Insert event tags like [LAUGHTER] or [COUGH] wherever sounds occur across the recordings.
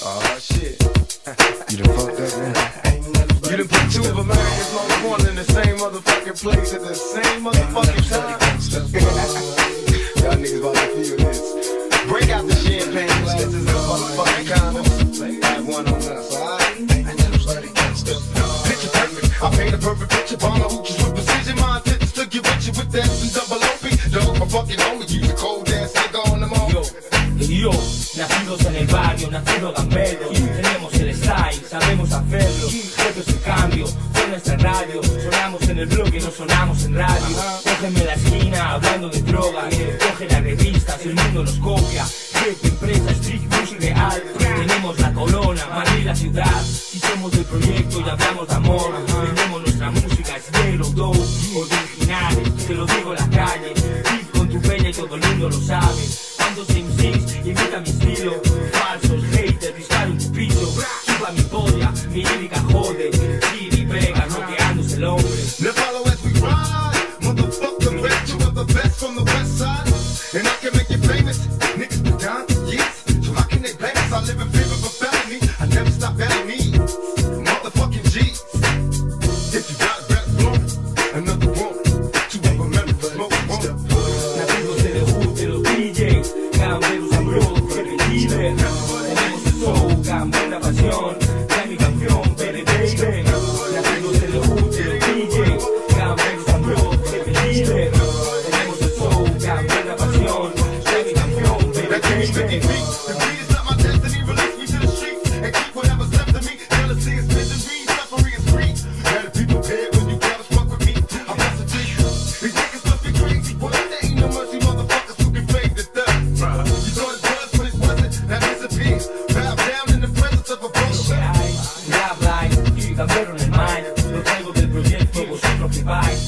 Oh shit. [LAUGHS] You done fucked up, man. You done put two of America's most wanted in the same motherfucking place at the same motherfucking time. [LAUGHS] Y'all niggas about to feel this. Barrio, nacido gamberos Tenemos el style, sabemos hacerlo. Esto es el cambio, con nuestra radio. Sonamos en el bloque, no sonamos en radio. Cógeme la esquina, hablando de drogas Coge las revistas, el mundo nos copia. Jefe, empresa, street music real. Tenemos la corona, Madrid la ciudad. Si somos del proyecto y hablamos de amor Motherfucker, are the best from the west side. And I can make you famous. Niggas. So how can they blame us? I live in of. I never stop me. Motherfucking G's. If you got blow, another one. Two of them members smoke one. Nativos de Lehut, de los DJs Gamberos a bro, jefe líder Tenemos el show, gambera pasión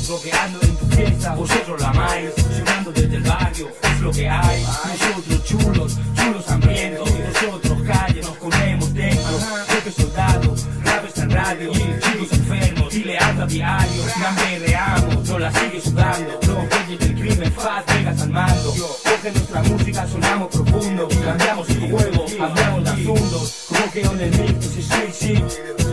Roqueando en tu fiesta, vosotros la amáis Sonando desde el barrio, es lo que hay. Nosotros chulos, chulos hambrientos Nosotros calle, nos ponemos dentro. Jefe soldado, rap está en radio Chicos enfermos, y le ando a diario. Gamberreamos, no la sigue sudando. Los reyes del crimen, faz, vegas al mando. Coge nuestra música, sonamos profundo Cambiamos el juego, hablamos de asuntos Roqueo en el mix, ese sweet shit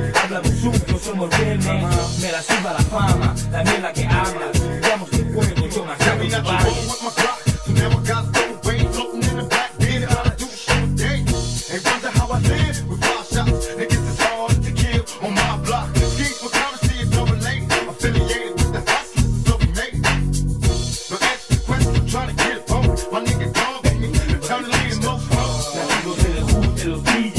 to be